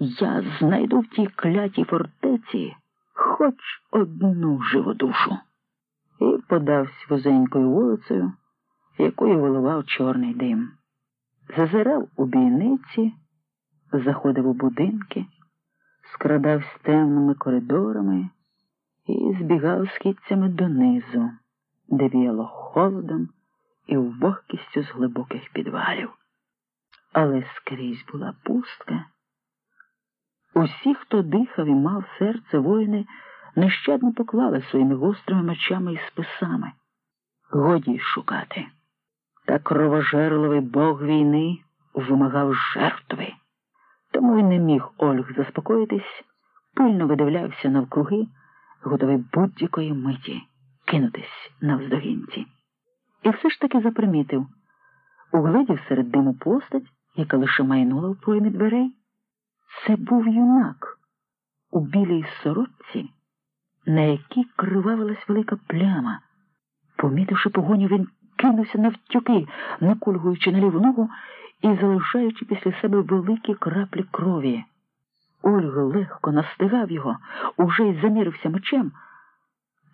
я знайду в тій клятій фортеці хоч одну живу душу. І подався вузенькою вулицею, якою виливав чорний дим. Зазирав у бійниці, заходив у будинки, скрадався темними коридорами і збігав східцями донизу, де віяло холодом і вогкістю з глибоких підвалів. Але скрізь була пустка. Усі, хто дихав і мав серце воїни, нещадно поклали своїми гострими мечами і списами. Годі шукати. Та кровожерливий бог війни вимагав жертви. Тому й не міг Ольг заспокоїтись, пильно видивлявся навкруги, готовий будь-якої миті кинутись навздогінці. І все ж таки запримітив угледів серед диму постать, яка лише майнула в проймі дверей. Це був юнак у білій сорочці, на якій кривавилась велика пляма. Помітивши погоню, він кинувся навтюки, накульгуючи на ліву ногу і залишаючи після себе великі краплі крові. Ольга легко настигав його, уже й замірився мечем,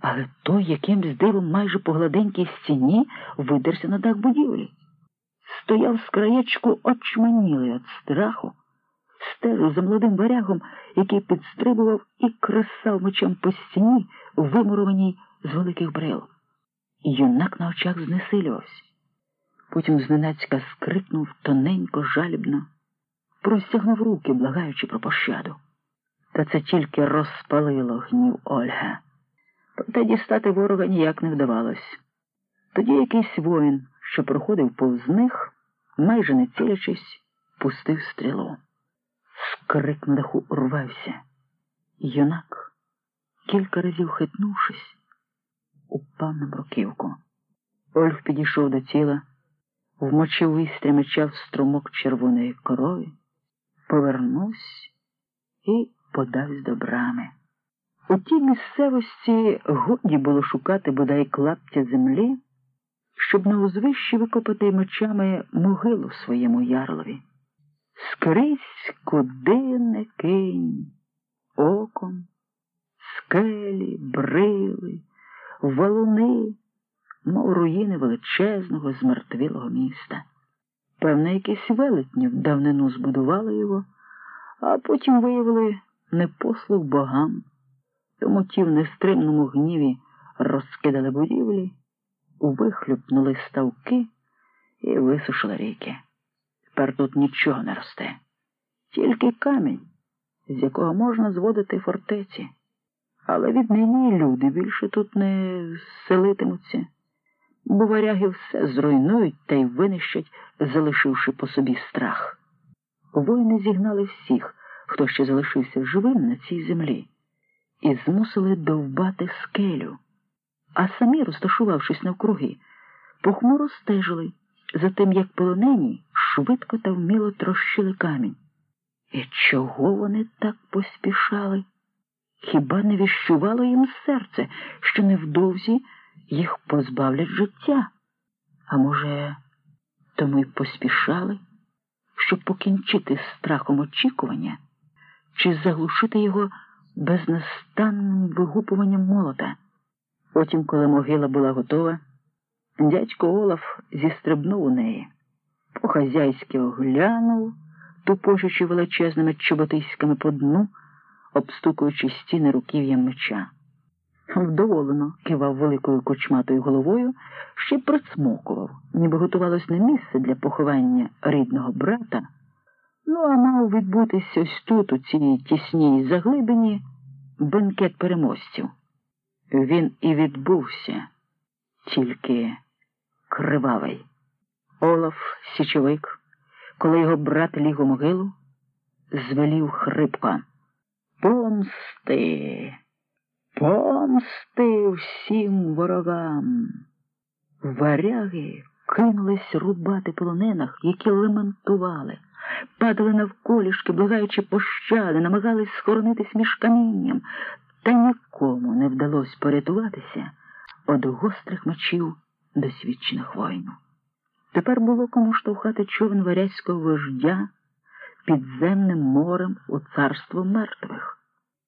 але той якимсь дивом майже по гладенькій стіні видерся на дах будівлі. Стояв з краєчку очманілий від страху, стежив за молодим варягом, який підстрибував і кресав мечем по стіні, вимурованій з великих брил. Юнак на очах знесилювався. Потім зненацька скрикнув тоненько, жалібно, простягнув руки, благаючи про пощаду. Та це тільки розпалило гнів Ольга. Проте дістати ворога ніяк не вдавалось. Тоді якийсь воїн, що проходив повз них, майже не цілячись, пустив стрілу. Скрик на даху урвався. Юнак, кілька разів хитнувшись, упав на бруківку. Ольг підійшов до тіла, вмочив вистря меча в струмок червоної крові, повернувся і подався до брами. У тій місцевості годі було шукати бодай клаптя землі, щоб на узвищі викопати мечами могилу своєму ярлові. Скрізь куди не кинь, оком, скелі, брили, валуни, мов руїни величезного, змертвілого міста. Певне, якісь велетні в давнину збудували його, а потім виявили непослух богам, тому ті в нестримному гніві розкидали будівлі, вихлюпнули ставки і висушили ріки. Тепер тут нічого не росте, тільки камінь, з якого можна зводити фортеці. Але віднині люди більше тут не селитимуться, бо варяги все зруйнують та й винищать, залишивши по собі страх. Воїни зігнали всіх, хто ще залишився живим на цій землі, і змусили довбати скелю, а самі, розташувавшись навкруги, похмуро стежили за тим, як полонені швидко та вміло трощили камінь. І чого вони так поспішали? Хіба не віщувало їм серце, що невдовзі їх позбавлять життя? А може, тому й поспішали, щоб покінчити страхом очікування чи заглушити його безнастанним вигупуванням молота? Потім, коли могила була готова, дядько Олаф зістрибнув у неї, по-хазяйськи оглянув, тупочучи величезними чоботиськами по дну обстукуючи стіни руків'ям меча. Вдоволено кивав великою кочматою головою, ще й прицмокував, ніби готувалось не місце для поховання рідного брата. Ну, а мав відбутися ось тут, у цій тісній заглибині, бенкет переможців. Він і відбувся, тільки кривавий. Олаф Січовик, коли його брат ліг у могилу, звелів хрипко. Помсти, помсти всім ворогам. Варяги кинулись рубати полонених, які лементували, падали навколішки, благаючи пощади, намагались схоронитись між камінням, та нікому не вдалося порятуватися від гострих мечів досвідчених воїнів. Тепер було кому штовхати човен варязького вождя підземним морем у царство мертвих.